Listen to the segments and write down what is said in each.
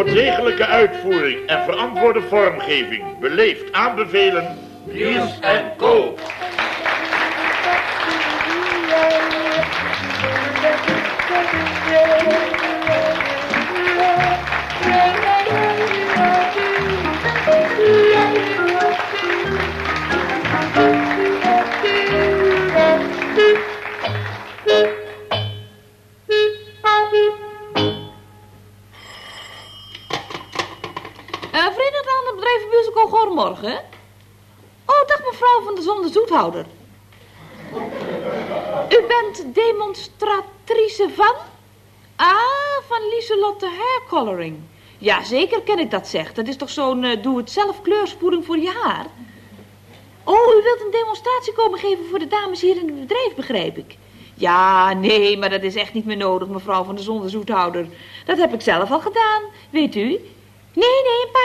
Voor degelijke uitvoering en verantwoorde vormgeving beleefd aanbevelen U bent demonstratrice van? Ah, van Lieselotte Hair Coloring. Ja, zeker ken ik dat zeg. Dat is toch zo'n eh, doe-het-zelf kleurspoeling voor je haar? Oh, u wilt een demonstratie komen geven voor de dames hier in het bedrijf, begrijp ik. Ja, nee, maar dat is echt niet meer nodig, mevrouw van de Zonde Zoethouder. Dat heb ik zelf al gedaan, weet u. Nee, nee, een paar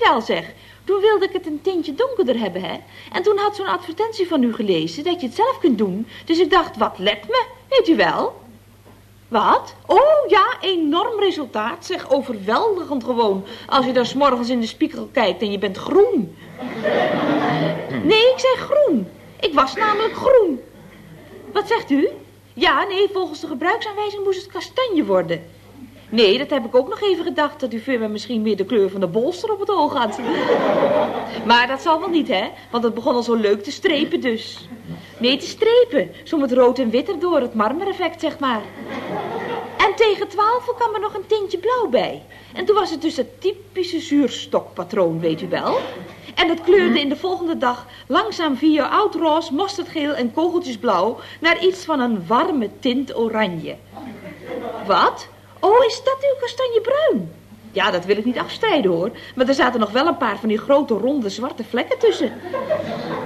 geleden zeg. Toen wilde ik het een tintje donkerder hebben, hè. En toen had zo'n advertentie van u gelezen dat je het zelf kunt doen. Dus ik dacht, wat let me, weet u wel? Wat? Oh ja, enorm resultaat. Zeg, overweldigend gewoon. Als je daar s'morgens in de spiegel kijkt en je bent groen. Nee, ik zei groen. Ik was namelijk groen. Wat zegt u? Ja, nee, volgens de gebruiksaanwijzing moest het kastanje worden. Nee, dat heb ik ook nog even gedacht, dat uw firma misschien meer de kleur van de bolster op het oog had. Maar dat zal wel niet, hè? Want het begon al zo leuk te strepen dus. Nee, te strepen. Zo met rood en wit erdoor, het marmereffect, zeg maar. En tegen twaalf kwam er nog een tintje blauw bij. En toen was het dus dat typische zuurstokpatroon, weet u wel. En dat kleurde in de volgende dag langzaam via oud-roze, mosterdgeel en kogeltjesblauw... naar iets van een warme tint oranje. Wat? Oh, is dat uw kastanjebruin? Ja, dat wil ik niet afstrijden hoor. Maar er zaten nog wel een paar van die grote ronde zwarte vlekken tussen.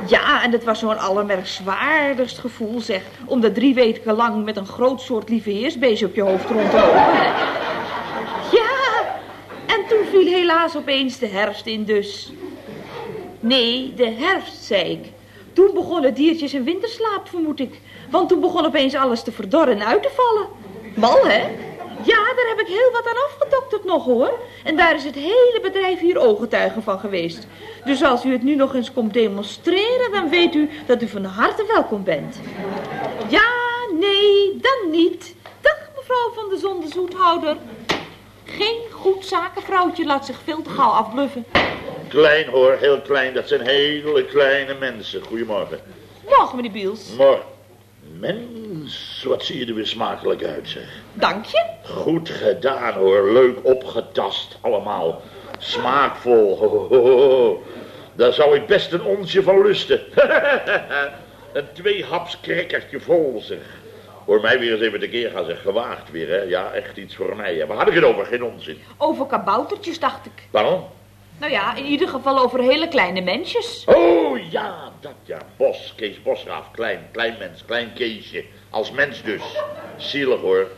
Ja, en het was zo'n allermerkwaardigst gevoel zeg. Om dat drie weken lang met een groot soort lieveheersbeestje op je hoofd rond te lopen. Ja, en toen viel helaas opeens de herfst in dus. Nee, de herfst, zei ik. Toen begonnen diertjes in winterslaap, vermoed ik. Want toen begon opeens alles te verdorren en uit te vallen. Mal, hè? Ja, daar heb ik heel wat aan afgedokterd nog, hoor. En daar is het hele bedrijf hier ooggetuige van geweest. Dus als u het nu nog eens komt demonstreren, dan weet u dat u van harte welkom bent. Ja, nee, dan niet. Dag, mevrouw van de Zonde Zoethouder. Geen goed zakenvrouwtje laat zich veel te gauw afbluffen. Klein hoor, heel klein. Dat zijn hele kleine mensen. Goedemorgen. Morgen, meneer Biels. Morgen. Wat zie je er weer smakelijk uit, zeg. Dank je. Goed gedaan, hoor. Leuk opgetast, allemaal. Smaakvol. Ho, ho, ho, ho. Daar zou ik best een onsje van lusten. een tweehaps crackertje vol, zeg. Hoor mij weer eens even de keer gaan, zeg. Gewaagd weer, hè. Ja, echt iets voor mij. hè. Waar had ik het over? Geen onzin. Over kaboutertjes, dacht ik. Waarom? Nou ja, in ieder geval over hele kleine mensjes. Oh, ja, dat ja. Bos, Kees Bosgraaf. Klein, klein mens, klein Keesje. Als mens dus. Zielig, hoor.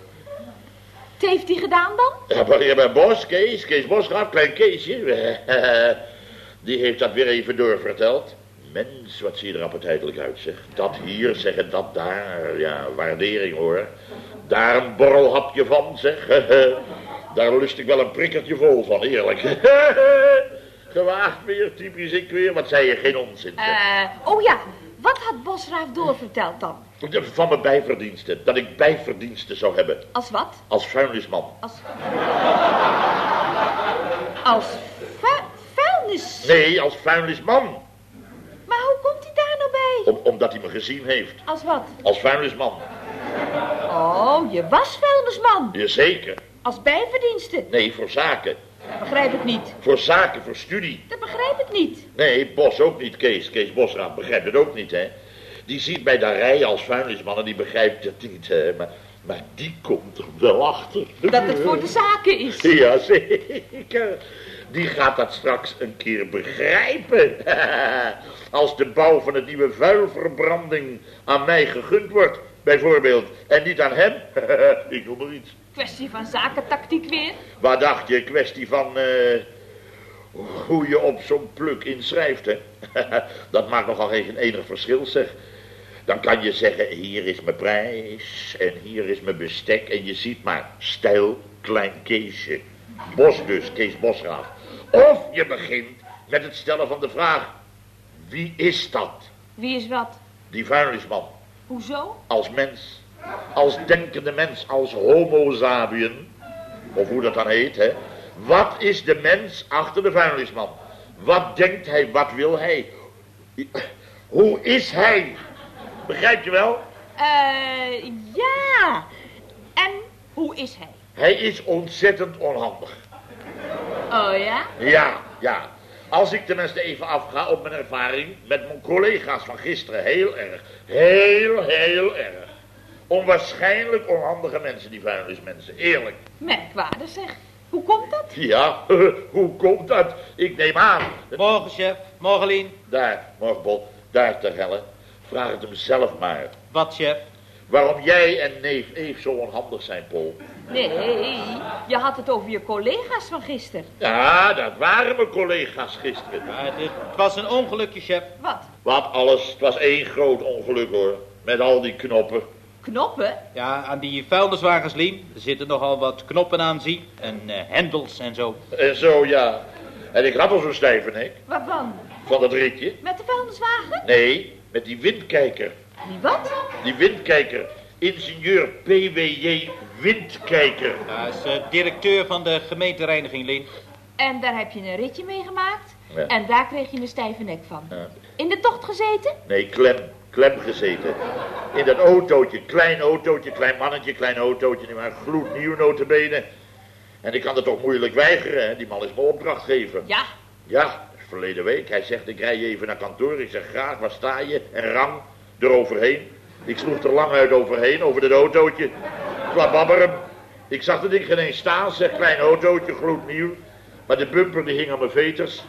Wat heeft hij gedaan dan? Ja, maar je bent Bos, Kees, Kees Bosgraaf, klein Keesje. Die heeft dat weer even doorverteld. Mens, wat zie je er appetijtelijk uit, zeg. Dat hier, zeggen dat daar. Ja, waardering, hoor. Daar een borrelhapje van, zeg. Daar lust ik wel een prikkertje vol van, eerlijk. Gewaagd weer, typisch ik weer. Wat zei je, geen onzin. Eh, oh ja, wat had Bosraaf doorverteld dan? Van mijn bijverdiensten. Dat ik bijverdiensten zou hebben. Als wat? Als vuilnisman. Als... Als vu- vuilnis. Nee, als vuilnisman. Maar hoe komt hij daar nou bij? Om, omdat hij me gezien heeft. Als wat? Als vuilnisman. Oh, je was vuilnisman. Jazeker. Als bijverdienste. Nee, voor zaken. Dat begrijp ik niet. Voor zaken, voor studie. Dat begrijp ik niet. Nee, Bos ook niet, Kees. Kees Bosraad begrijpt het ook niet, hè. Die ziet mij daar rijden als vuilnisman en die begrijpt het niet, hè. Maar Maar die komt er wel achter. Dat het voor de zaken is. Ja, zeker. Die gaat dat straks een keer begrijpen. Als de bouw van het nieuwe vuilverbranding aan mij gegund wordt, bijvoorbeeld. En niet aan hem. Ik noem maar iets. Kwestie van zakentactiek weer. Wat dacht je? Kwestie van eh, hoe je op zo'n pluk inschrijft, hè? Dat maakt nogal geen enig verschil, zeg. Dan kan je zeggen, hier is mijn prijs en hier is mijn bestek. En je ziet maar, stijl, klein Keesje. Bos dus, Kees Bosraaf. Of je begint met het stellen van de vraag, wie is dat? Wie is wat? Die vuilnisman. Hoezo? Als mens, als denkende mens, als homo sapien, of hoe dat dan heet, hè. Wat is de mens achter de vuilnisman? Wat denkt hij, wat wil hij? Hoe is hij? Begrijp je wel? Eh, ja. En hoe is hij? Hij is ontzettend onhandig. Oh ja? Ja, ja. Als ik tenminste even afga op mijn ervaring met mijn collega's van gisteren. Heel erg. Heel, heel erg. Onwaarschijnlijk onhandige mensen, die vuilnismensen. Eerlijk. Merkwaardig zeg. Hoe komt dat? Ja, hoe komt dat? Ik neem aan. Morgen, chef. Morgen, Lien. Daar, Morgenbol, daar ter helle. Vraag het hem zelf maar. Wat, chef? Waarom jij en neef Eve zo onhandig zijn, Paul. Nee, je had het over je collega's van gisteren. Ja, dat waren mijn collega's gisteren. Ja, dit was een ongelukje, chef. Wat? Wat alles, het was één groot ongeluk hoor. Met al die knoppen. Knoppen? Ja, aan die vuilniswagens, Lien, zitten nogal wat knoppen aan, zie. En eh, hendels en zo. En zo, ja. En ik had al zo'n stijve nek Waarvan? van dat ritje. Met de vuilniswagen? Nee, met die windkijker. Die wat? Die windkijker. Ingenieur PWJ Windkijker. Hij is eh, directeur van de gemeentereiniging, Lien. En daar heb je een ritje mee gemaakt. Ja. En daar kreeg je een stijve nek van. Ja. In de tocht gezeten? Nee, klem. Klem gezeten. In dat autootje. Klein autootje, klein mannetje, klein autootje. Maar gloednieuw notabene. En ik kan het toch moeilijk weigeren, hè? Die man is mijn opdrachtgever. Ja. Ja, verleden week. Hij zegt, ik rij je even naar kantoor. Ik zeg, graag, waar sta je? En rang eroverheen. Ik sloeg er lang uit overheen, over dat autootje. Klababberem. Ik zag het ding geen eens staan, zeg, klein autootje, gloednieuw. Maar de bumper die hing aan mijn veters.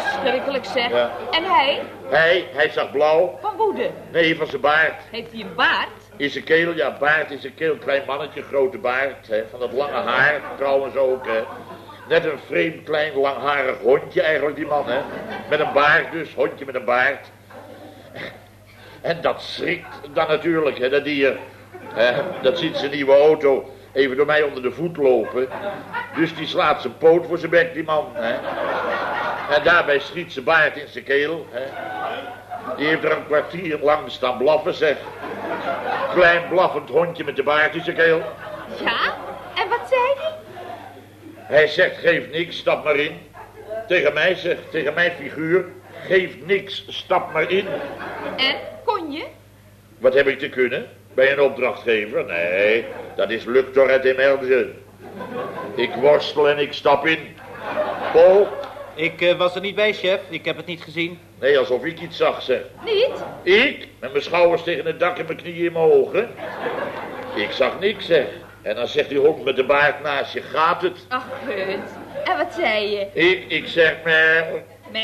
Verschrikkelijk zeg. Ja. En hij? Hij, hij zag blauw. Van woede. Nee, van zijn baard. Heeft hij een baard? In zijn keel, ja, baard in zijn keel. Klein mannetje, grote baard. Hè, van dat lange haar, trouwens ook. Hè. Net een vreemd, klein, langharig hondje eigenlijk, die man, hè. Met een baard dus, hondje met een baard. En dat schrikt dan natuurlijk, hè, dat dier. Hè, dat ziet zijn nieuwe auto even door mij onder de voet lopen. Dus die slaat zijn poot voor zijn bek, die man, hè. En daarbij schiet zijn baard in zijn keel, hè. Die heeft er een kwartier lang staan blaffen, zeg. Klein blaffend hondje met de baard in zijn keel. Ja? En wat zei hij? Hij zegt, geef niks, stap maar in. Tegen mij zegt, tegen mijn figuur, geef niks, stap maar in. En? Kon je? Wat heb ik te kunnen? Bij een opdrachtgever? Nee, dat is Luctor het emerge. Ik worstel en ik stap in. Paul? Ik eh, was er niet bij, chef. Ik heb het niet gezien. Nee, alsof ik iets zag, zeg. Niet? Ik, met mijn schouders tegen het dak en mijn knieën in mijn ogen. Ik zag niks, zeg. En dan zegt die hond met de baard naast je, gaat het? Ach, gut. En wat zei je? Ik, ik zeg, maar, Meh?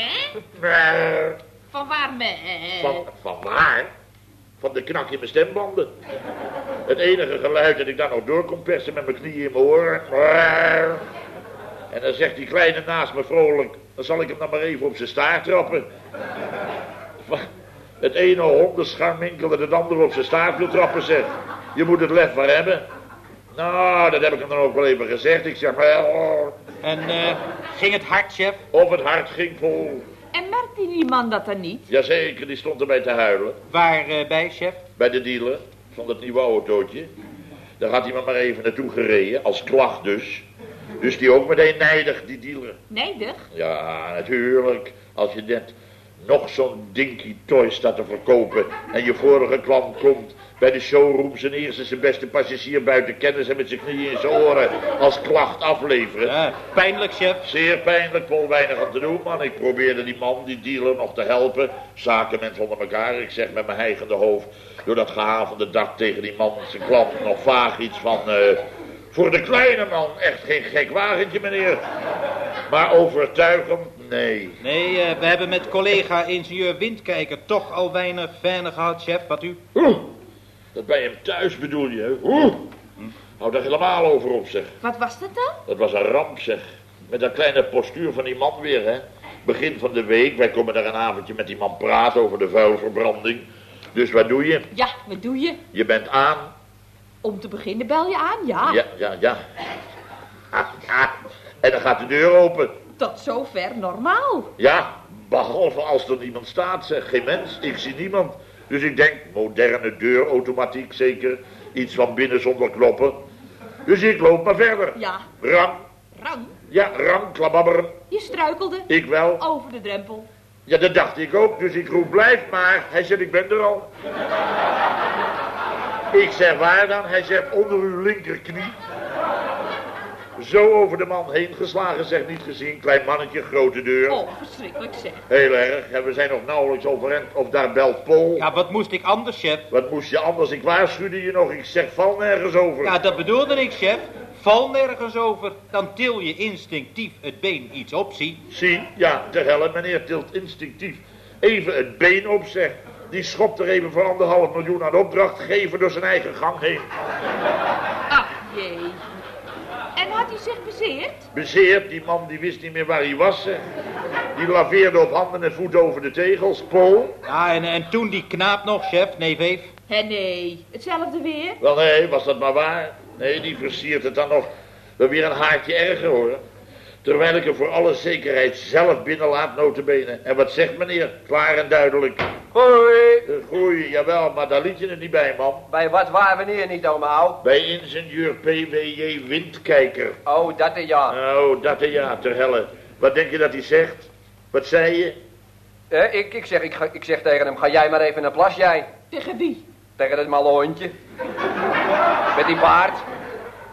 maar, Van waar meh? van, van waar? Van de knak in mijn stembanden. Het enige geluid dat ik dan nog door kon persen met mijn knieën in mijn oren. En dan zegt die kleine naast me vrolijk, dan zal ik hem dan maar even op zijn staart trappen. Het ene hondenscharminkel en het andere op zijn staart wil trappen, zeg. Je moet het lef maar hebben. Nou, dat heb ik hem dan ook wel even gezegd. Ik zeg maar, oh, En eh, ging het hard, chef? of het hart ging vol. En merkte die man dat dan niet? Jazeker, die stond erbij te huilen. Waar eh, bij, chef? Bij de dealer van dat nieuwe autootje. Daar had hij me maar even naartoe gereden, als klacht dus. Dus die ook meteen nijdig, die dealer. Nijdig? Ja, natuurlijk. Als je net Nog zo'n dinky toy staat te verkopen. En je vorige klant komt bij de showroom zijn eerste zijn beste passagier buiten kennis en met zijn knieën in zijn oren als klacht afleveren. Ja, pijnlijk, chef. Zeer pijnlijk, Paul, weinig aan te doen, man. Ik probeerde die man, die dealer, nog te helpen. Zakenmensen onder elkaar. Ik zeg met mijn heigende hoofd door dat gehavende dak tegen die man, zijn klant, nog vaag iets van... eh, voor de kleine man echt geen gek wagentje, meneer. Maar overtuigend, nee. Nee, eh, we hebben met collega ingenieur Windkijker toch al weinig fijne gehad, chef. Wat u? Oeh, dat bij hem thuis bedoel je, hè? Oeh, hou daar helemaal over op, zeg. Wat was dat dan? Dat was een ramp, zeg. Met dat kleine postuur van die man weer, hè. Begin van de week, wij komen daar een avondje met die man praten over de vuilverbranding. Dus wat doe je? Ja, wat doe je? Je bent aan. Om te beginnen bel je aan, ja. Ja, ja, ja. Ah, ja. En dan gaat de deur open. Tot zover normaal. Ja, behalve als er niemand staat, zeg. Geen mens, ik zie niemand. Dus ik denk, moderne deurautomatiek zeker. Iets van binnen zonder knoppen. Dus ik loop maar verder. Ja, Ram, Rang, ja, ram, klababber. je struikelde Ik wel. over de drempel. Ja, dat dacht ik ook, dus ik roep blijf maar. Hij zegt, ik ben er al. Ik zeg, waar dan? Hij zegt, onder uw linkerknie. Zo over de man heen geslagen, zeg niet gezien. Klein mannetje, grote deur. Oh, verschrikkelijk zeg. Heel erg, en we zijn nog nauwelijks overend. Of daar belt Paul. Ja, wat moest ik anders, chef? Wat moest je anders? Ik waarschuwde je nog. Ik zeg, val nergens over. Ja, dat bedoelde ik, chef. Val nergens over, dan til je instinctief het been iets op, zie. Zie, ja, ter helle, meneer tilt instinctief even het been op, zeg. Die schopt er even voor anderhalf miljoen aan opdrachtgever door zijn eigen gang heen. Ach jee. En had hij zich bezeerd? Bezeerd, die man die wist niet meer waar hij was. Die laveerde op handen en voeten over de tegels. Paul? Ja, en, en toen die knaap nog, chef, nee, Veef. Hé nee, hetzelfde weer. Wel nee, was dat maar waar? Nee, die versiert het dan nog wel weer een haartje erger, hoor. Terwijl ik er voor alle zekerheid zelf binnenlaat, notabene. En wat zegt meneer? Klaar en duidelijk. Hoi. Eh, Groei, jawel, maar daar liet je het niet bij, man. Bij wat waar wanneer niet allemaal? Bij ingenieur PWJ Windkijker. Oh, dat is ja. Nou, dat en ja, ter helle. Wat denk je dat hij zegt? Wat zei je? Eh, ik, ik, zeg, ik, ga- ik zeg tegen hem, ga jij maar even naar plas, jij. Tegen wie? Tegen dat malle hondje. Met die baard.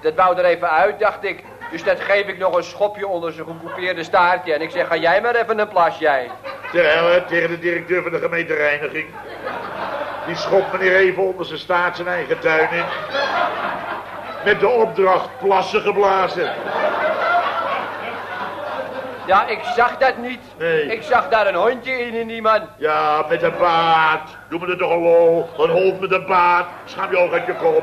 Dat wou er even uit, dacht ik. Dus dat geef ik nog een schopje onder zijn gecoupeerde staartje. En ik zeg, ga jij maar even naar plas, jij. Ter helle, tegen de directeur van de gemeentereiniging. Die schopt meneer even onder zijn staart zijn eigen tuin in. Met de opdracht plassen geblazen. Ja, ik zag dat niet. Nee. Ik zag daar een hondje in in die man. Ja, met een baard. Doe me het toch een lol. Een hond met een baard. Schaam je ook uit je kop.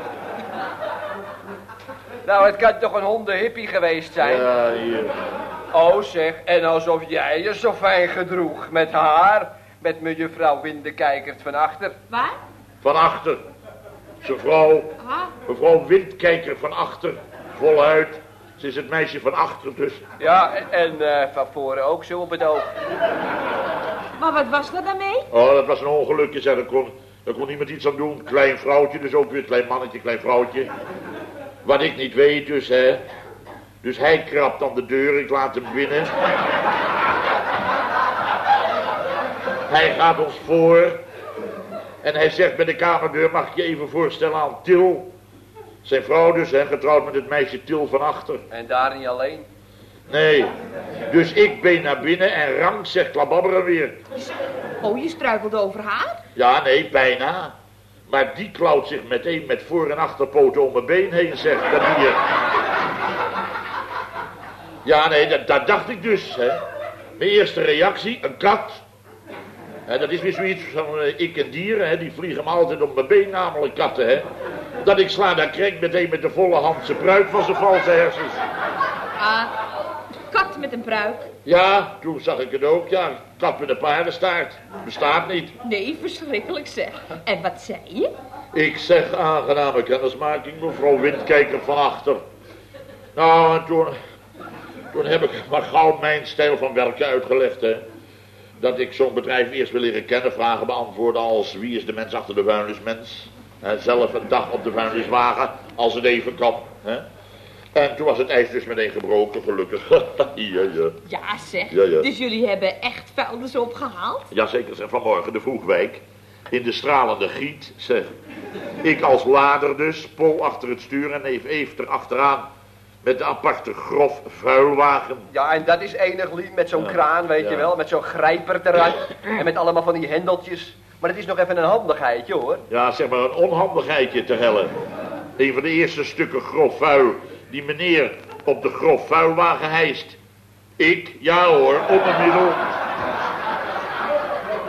Nou, het kan toch een hondenhippie geweest zijn? Ja, hier. Oh zeg, en alsof jij je zo fijn gedroeg met haar. Met mevrouw Windekijkert van achter. Waar? Van achter. Zijn vrouw. Ah, Mevrouw Windkijker van achter. Voluit. Ze is het meisje van achter dus. Ja, en, eh, van voren ook zo op het oog. maar wat was er dan mee? Oh, dat was een ongelukje, zeg. Daar kon, daar kon niemand iets aan doen. Klein vrouwtje, dus ook weer klein mannetje, klein vrouwtje. Wat ik niet weet dus, hè. Dus hij krabt aan de deur, ik laat hem binnen. Hij gaat ons voor. En hij zegt bij de kamerdeur, mag ik je even voorstellen aan Til? Zijn vrouw dus, hè, getrouwd met het meisje Til van achter. En daar niet alleen. Nee. Dus ik ben naar binnen en rank zegt klababberen weer. Oh, je struikelde over haar? Ja, nee, bijna. Maar die klauwt zich meteen met voor- en achterpoten om mijn been heen, zegt dat dier. Ja, nee, dat, dat dacht ik dus, hè. Mijn eerste reactie, een kat. Dat is weer zoiets van eh, ik en dieren, hè. Die vliegen me altijd om mijn been, namelijk katten, hè. Dat ik sla, daar krenk meteen met de volle hand zijn pruik van zijn valse hersens. Ah, kat met een pruik. Ja, toen zag ik het ook, ja. Kat met een paardenstaart. Bestaat niet. Nee, verschrikkelijk zeg. En wat zei je? Ik zeg aangename kennismaking, mevrouw Windkijker van achter. Nou, en toen, toen heb ik maar gauw mijn stijl van werken uitgelegd, hè. Dat ik zo'n bedrijf eerst wil leren kennen, vragen beantwoorden als wie is de mens achter de vuilnismens. En zelf een dag op de vuilniswagen, als het even kan. Hè. En toen was het ijs dus meteen gebroken, gelukkig. ja, ja. Ja, zeg. Ja, ja. Dus jullie hebben echt vuilnis opgehaald? Jazeker, zeg, vanmorgen de Vroegwijk. In de stralende giet, zeg. Ik als lader dus, Pol achter het stuur en neef Eve erachteraan. Met de aparte grof vuilwagen. Ja, en dat is enig lief met zo'n Ja, kraan, weet ja. je wel. Met zo'n grijper eruit. En met allemaal van die hendeltjes. Maar het is nog even een handigheidje, hoor. Ja, zeg maar een onhandigheidje te hellen. Een van de eerste stukken grof vuil die meneer op de grof vuilwagen hijst. Ik, ja hoor, op een middel.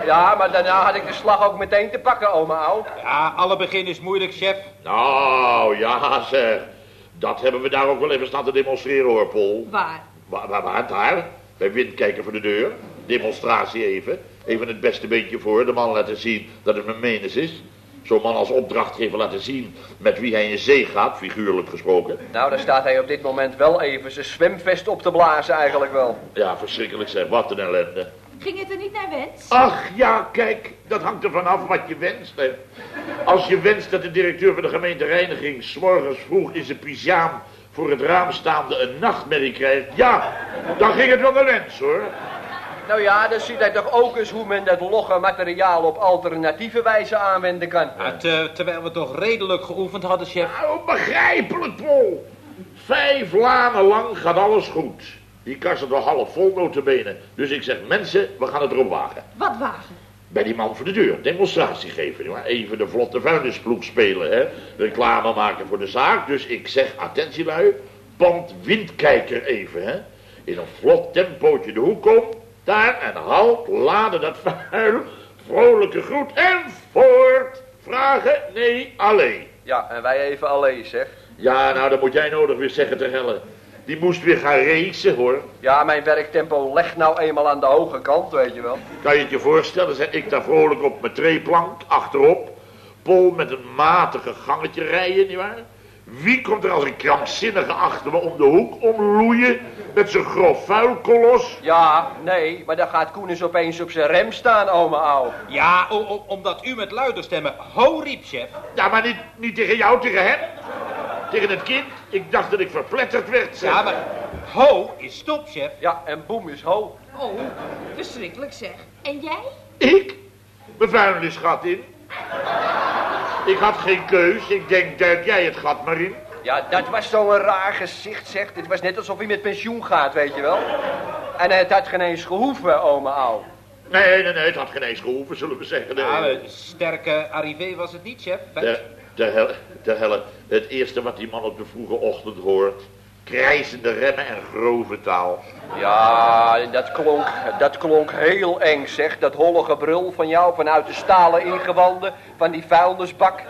Ja, maar daarna had ik de slag ook meteen te pakken, oma Au. Ja, alle begin is moeilijk, chef. Nou, ja zeg. Dat hebben we daar ook wel even staan te demonstreren hoor, Pol. Waar? Waar, waar, waar, daar? Bij windkijker voor de deur. Demonstratie even. Even het beste beentje voor. De man laten zien dat het mijn menis is. Zo'n man als opdrachtgever laten zien met wie hij in zee gaat, figuurlijk gesproken. Nou, daar staat hij op dit moment wel even zijn zwemvest op te blazen eigenlijk wel. Ja, verschrikkelijk zeg. Wat een ellende. Ging het er niet naar wens? Ach ja, kijk, dat hangt er vanaf wat je wenst. Hè. Als je wenst dat de directeur van de gemeentereiniging... s morgens vroeg in zijn pyjama voor het raam staande een nachtmerrie krijgt... ja, dan ging het wel naar wens, hoor. Nou ja, dan ziet hij toch ook eens hoe men dat logge materiaal op alternatieve wijze aanwenden kan. Ja, te- terwijl we toch redelijk geoefend hadden, chef. Nou, begrijpelijk, Pol. Vijf lanen lang gaat alles goed. Die kast is wel half vol, notabene. Dus ik zeg, mensen, we gaan het erop wagen. Wat wagen? Bij die man voor de deur, demonstratie geven. Maar even de vlotte vuilnisploeg spelen, hè. Reclame maken voor de zaak. Dus ik zeg, attentielui, pand windkijker even, hè. In een vlot tempootje de hoek om. Daar en halt, laden dat vuil. Vrolijke groet en voort. Vragen, nee, alleen. Ja, en wij even alleen, zeg. Ja, nou, dan moet jij nodig weer zeggen te hellen. Die moest weer gaan racen, hoor. Ja, mijn werktempo legt nou eenmaal aan de hoge kant, weet je wel. Kan je het je voorstellen, zeg ik daar vrolijk op mijn treeplank, achterop. Pol met een matige gangetje rijden, nietwaar? Wie komt er als een krankzinnige achter me om de hoek omloeien met zijn grof vuilkolos? Ja, nee, maar dan gaat Koenens opeens op zijn rem staan, oma Au. Ja, omdat u met luider stemmen ho riep, chef. Ja, maar niet, niet tegen jou, tegen hem. Tegen het kind. Ik dacht dat ik verpletterd werd, zeg. Ja, maar ho is stop, chef. Ja, en boem is ho. Oh, verschrikkelijk zeg. En jij? Ik? Mijn vuilnisgat in. Ik had geen keus. Ik denk, duik jij het gat maar in. Ja, dat was zo'n raar gezicht, zeg. Het was net alsof hij met pensioen gaat, weet je wel. En het had geen eens gehoeven, oma Au. Nee, nee, nee, het had geen eens gehoeven, zullen we zeggen. Nee. Ja, een sterke arrivé was het niet, chef. De, de, hel, de helle, het eerste wat die man op de vroege ochtend hoort. Krijzende remmen en grove taal. Ja, dat klonk, dat klonk heel eng, zeg. Dat holle gebrul van jou vanuit de stalen ingewanden van die vuilnisbak.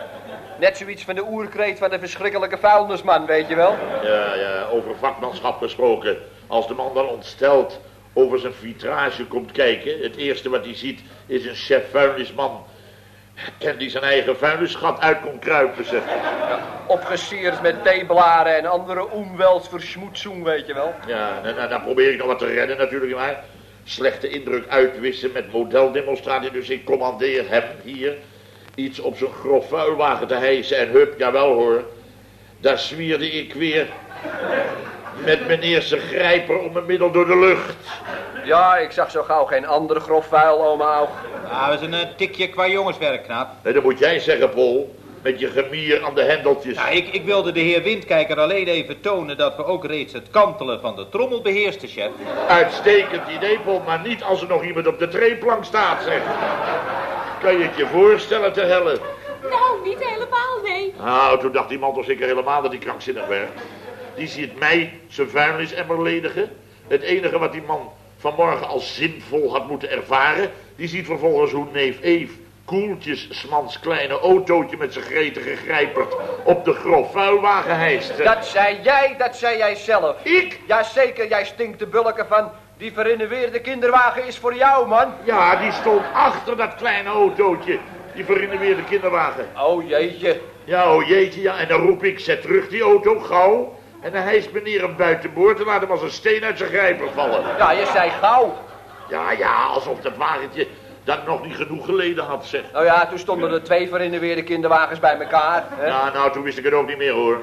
Net zoiets van de oerkreet van de verschrikkelijke vuilnisman, weet je wel. Ja, ja, over vakmanschap gesproken. Als de man dan ontsteld over zijn vitrage komt kijken. Het eerste wat hij ziet is een chef vuilnisman. En die zijn eigen vuilnisgat uit kon kruipen, zeg. Opgesierd met theeblaren en andere umweltsversmoetsung, weet je wel. Ja, nou, nou, dan probeer ik nog wat te redden natuurlijk, maar slechte indruk uitwissen met modeldemonstratie. Dus ik commandeer hem hier iets op zo'n grof vuilwagen te hijsen. En hup, jawel hoor, daar zwierde ik weer met meneer zijn grijper om mijn middel door de lucht. Ja, ik zag zo gauw geen andere grof vuil, oma Au. Ja, dat is een eh, tikje qua jongenswerk, knaap. En dan moet jij zeggen, Pol, met je gemier aan de hendeltjes. Ja, ik, ik wilde de heer Windkijker alleen even tonen dat we ook reeds het kantelen van de trommel beheersten, chef. Uitstekend idee, Pol, maar niet als er nog iemand op de treeplank staat, zeg. Kan je het je voorstellen te hellen? Nou, niet helemaal, nee. Nou, toen dacht die man toch zeker helemaal dat hij krankzinnig werd. Die ziet mij zijn vuilnisemmer ledigen. Het enige wat die man vanmorgen als zinvol had moeten ervaren... die ziet vervolgens hoe neef Eve koeltjes smans kleine autootje met zijn gretige grijpert... op de grof vuilwagen hijst. Dat zei jij, dat zei jij zelf. Ik? Jazeker, jij stinkt de bulken van... Die verinneweerde kinderwagen is voor jou, man. Ja, die stond achter dat kleine autootje. Die verinneweerde kinderwagen. Oh, jeetje. Ja, oh jeetje, ja. En dan roep ik, zet terug die auto, gauw. En dan hijst meneer hem buitenboord en laat hem als een steen uit zijn grijper vallen. Ja, je zei gauw. Ja, ja, alsof dat wagentje dat nog niet genoeg geleden had, zeg. Nou ja, toen stonden er twee verinneweerde kinderwagens bij elkaar. Hè? Ja, nou, toen wist ik het ook niet meer, hoor.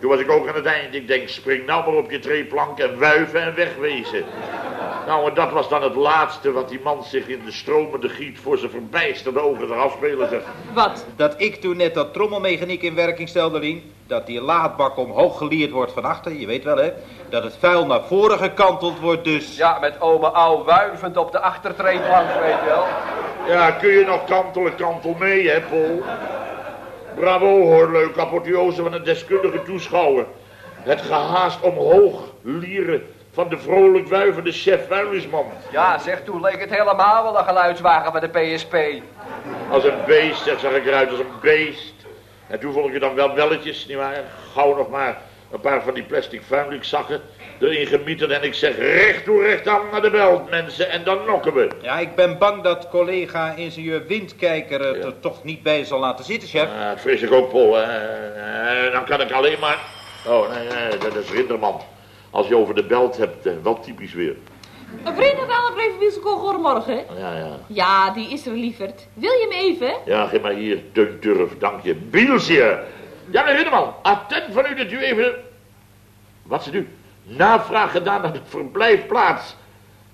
Toen was ik ook aan het eind. Ik denk, spring nou maar op je treeplank en wuiven en wegwezen. Nou, en dat was dan het laatste wat die man zich in de stromende giet voor zijn verbijsterde ogen eraf spelen zegt. Wat? Dat ik toen net dat trommelmechaniek in werking stelde, Lien. Dat die laadbak omhoog gelierd wordt van achter, je weet wel hè. Dat het vuil naar voren gekanteld wordt, dus... Ja, met ome Au wuivend op de achtertreeplank, weet je wel. Ja, kun je nog kantelen, kantel mee, hè, Paul? Bravo hoor, leuk apotheose van een deskundige toeschouwer. Het gehaast omhoog lieren van de vrolijk wuivende chef vuilnisman. Ja, zeg, toen leek het helemaal wel een geluidswagen van de PSP. Als een beest, zeg, zag ik eruit als een beest. En toen vond ik dan wel welletjes, nietwaar? Gauw nog maar een paar van die plastic vuilniszakken erin gemieterd. En ik zeg recht toe recht aan naar de belt, mensen. En dan nokken we. Ja, ik ben bang dat collega ingenieur Windkijker het Ja. er toch niet bij zal laten zitten, chef. Ja, dat vrees ik ook, Paul. hè. Eh, dan kan ik alleen maar... Oh, nee, nee, dat is Rinderman. Als je over de belt hebt, eh, wel typisch weer. Een vriendelijk aangebleven Wielsko, goedemorgen. Ja, ja. Ja, die is er, lieverd. Wil je hem even? Ja, geef maar hier, Teun dank je. Bielsje. Ja, meneer Rinderman, attent van u dat u even... Wat zegt u? Navraag gedaan naar de verblijfplaats.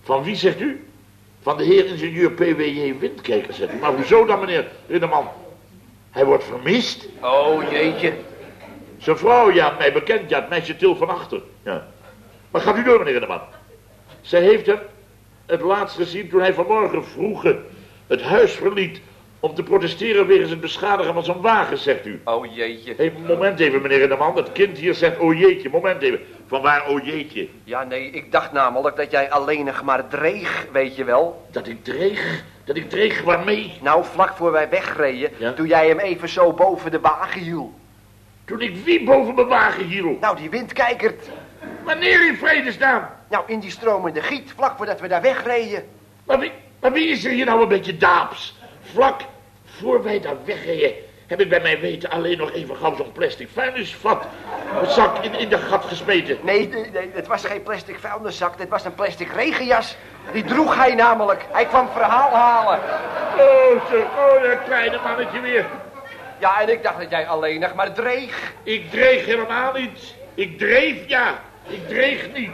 Van wie zegt u? Van de heer ingenieur P.W.J. Windkeker, zegt u. Maar hoezo dan, meneer Rinderman? Hij wordt vermist. Oh, jeetje. Zijn vrouw, ja, mij bekend, ja, het meisje Til van Achter. Ja. Maar gaat u door, meneer Rinderman. Zij heeft hem het laatst gezien toen hij vanmorgen vroeg het huis verliet... om te protesteren wegens het beschadigen van zijn wagen, zegt u. Oh, jeetje. Hé, moment even, meneer Rinderman. Het kind hier zegt, oh jeetje, moment even. Van waar, oh jeetje? Ja, nee, ik dacht namelijk dat jij alleenig maar dreeg, weet je wel. Dat ik dreig, dat ik dreig waarmee? Nou, vlak voor wij wegreden, Ja? toen jij hem even zo boven de wagen hield. Toen ik wie boven mijn wagen hield. Nou, die wind kijkert. Wanneer in vredesnaam? Nou, in die stromende giet, vlak voordat we daar wegreden. Maar wie, maar wie is er hier nou een beetje daaps? Vlak voor wij daar wegreden, heb ik bij mijn weten alleen nog even gauw zo'n plastic vuilnisvat. Een zak in, in de gat gesmeten. Nee, nee, nee, het was geen plastic vuilniszak, dit was een plastic regenjas. Die droeg hij namelijk. Hij kwam verhaal halen. Oh, zeg, oh, dat kleine mannetje weer. Ja, en ik dacht dat jij alleenig maar dreeg. Ik dreig helemaal niet. Ik dreef, ja. Ik dreeg niet.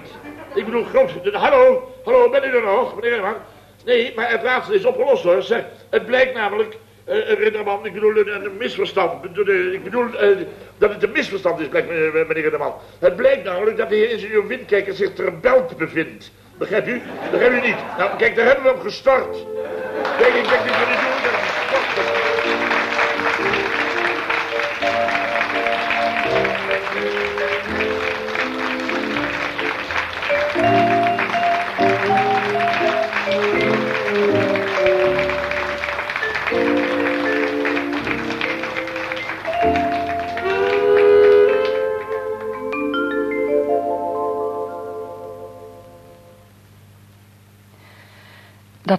Ik bedoel, groot... Hallo, hallo, ben u er nog, meneer Rinderman? Nee, maar het raadsel is opgelost, hoor. Zeg, het blijkt namelijk... Rinderman, ik bedoel een, een misverstand. Ik bedoel, eh, dat het een misverstand is, blijkt, meneer, Rinderman. Het blijkt namelijk dat de heer ingenieur Windkijker zich ter belt bevindt. Begrijpt u? Begrijpt u niet? Nou, kijk, daar hebben we hem gestort. Kijk, ik denk niet wat ik doe. dat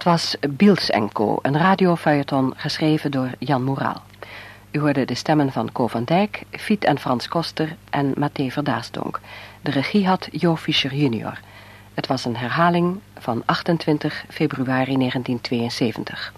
Dat was Biels Co., een radiofeuilleton geschreven door Jan Moraal. U hoorde de stemmen van Co van Dijk, Fiet en Frans Koster en Mathé Verdaastonk. De regie had Jo Fischer junior. Het was een herhaling van 28 februari 1972.